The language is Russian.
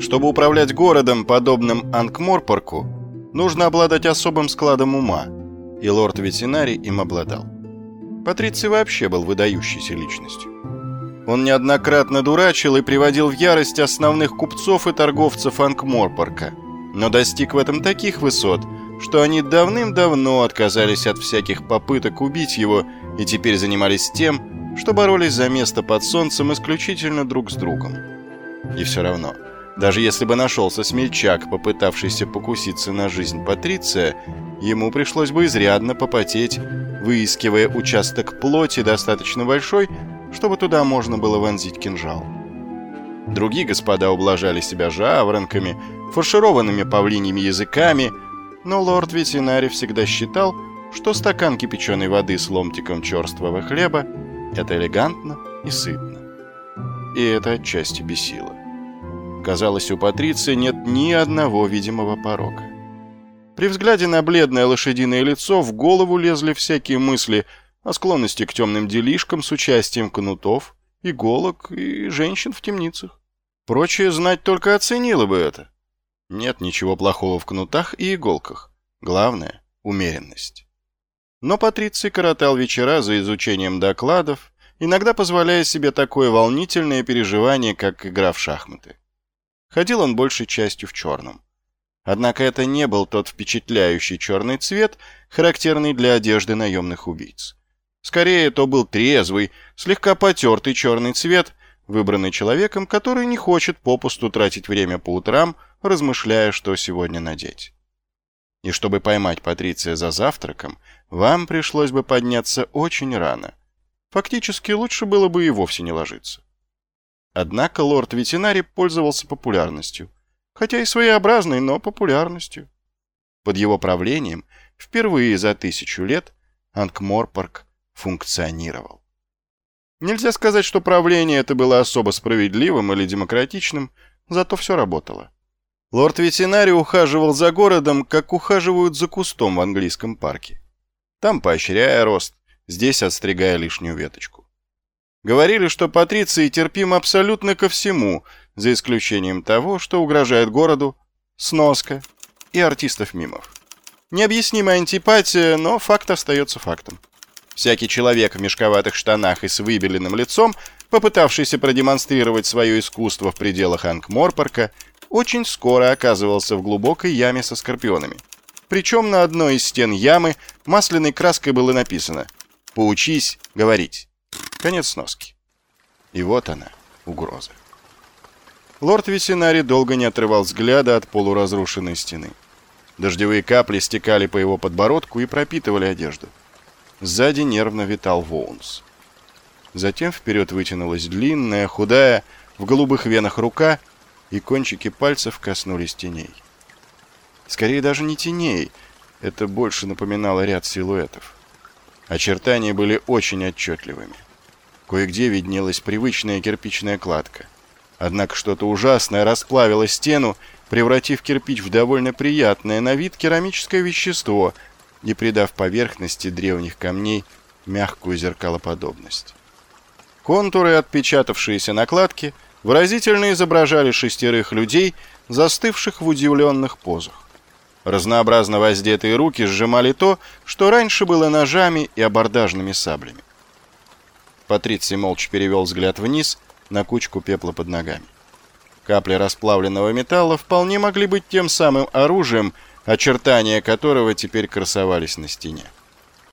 Чтобы управлять городом, подобным Анкморпорку, нужно обладать особым складом ума, и лорд-ветеринарий им обладал. Патриций вообще был выдающейся личностью. Он неоднократно дурачил и приводил в ярость основных купцов и торговцев Анкморпорка, но достиг в этом таких высот, что они давным-давно отказались от всяких попыток убить его и теперь занимались тем, что боролись за место под солнцем исключительно друг с другом. И все равно, даже если бы нашелся смельчак, попытавшийся покуситься на жизнь Патриция, ему пришлось бы изрядно попотеть, выискивая участок плоти достаточно большой, чтобы туда можно было вонзить кинжал. Другие господа ублажали себя жаворонками, фаршированными павлиньими языками, но лорд-ветеринарий всегда считал, что стакан кипяченой воды с ломтиком черствого хлеба – это элегантно и сытно. И это отчасти бесило. Казалось, у Патриции нет ни одного видимого порока. При взгляде на бледное лошадиное лицо в голову лезли всякие мысли – о склонности к темным делишкам с участием кнутов, иголок и женщин в темницах. Прочее знать только оценило бы это. Нет ничего плохого в кнутах и иголках. Главное — умеренность. Но Патриций коротал вечера за изучением докладов, иногда позволяя себе такое волнительное переживание, как игра в шахматы. Ходил он большей частью в черном. Однако это не был тот впечатляющий черный цвет, характерный для одежды наемных убийц. Скорее, то был трезвый, слегка потертый черный цвет, выбранный человеком, который не хочет попусту тратить время по утрам, размышляя, что сегодня надеть. И чтобы поймать Патриция за завтраком, вам пришлось бы подняться очень рано. Фактически, лучше было бы и вовсе не ложиться. Однако лорд-ветеринарий пользовался популярностью, хотя и своеобразной, но популярностью. Под его правлением впервые за тысячу лет Анкморпорк функционировал. Нельзя сказать, что правление это было особо справедливым или демократичным, зато все работало. Лорд-ветеринарий ухаживал за городом, как ухаживают за кустом в английском парке. Там поощряя рост, здесь отстригая лишнюю веточку. Говорили, что патриции терпим абсолютно ко всему, за исключением того, что угрожает городу, сноска и артистов-мимов. Необъяснимая антипатия, но факт остается фактом. Всякий человек в мешковатых штанах и с выбеленным лицом, попытавшийся продемонстрировать свое искусство в пределах Ангморпорка, очень скоро оказывался в глубокой яме со скорпионами. Причем на одной из стен ямы масляной краской было написано «Поучись говорить». Конец сноски. И вот она, угроза. Лорд Весенари долго не отрывал взгляда от полуразрушенной стены. Дождевые капли стекали по его подбородку и пропитывали одежду. Сзади нервно витал Воунс. Затем вперед вытянулась длинная, худая, в голубых венах рука, и кончики пальцев коснулись теней. Скорее даже не теней, это больше напоминало ряд силуэтов. Очертания были очень отчетливыми. Кое-где виднелась привычная кирпичная кладка. Однако что-то ужасное расплавило стену, превратив кирпич в довольно приятное на вид керамическое вещество — и придав поверхности древних камней мягкую зеркалоподобность. Контуры, отпечатавшиеся накладки, выразительно изображали шестерых людей, застывших в удивленных позах. Разнообразно воздетые руки сжимали то, что раньше было ножами и абордажными саблями. Патриций молча перевел взгляд вниз на кучку пепла под ногами. Капли расплавленного металла вполне могли быть тем самым оружием, очертания которого теперь красовались на стене.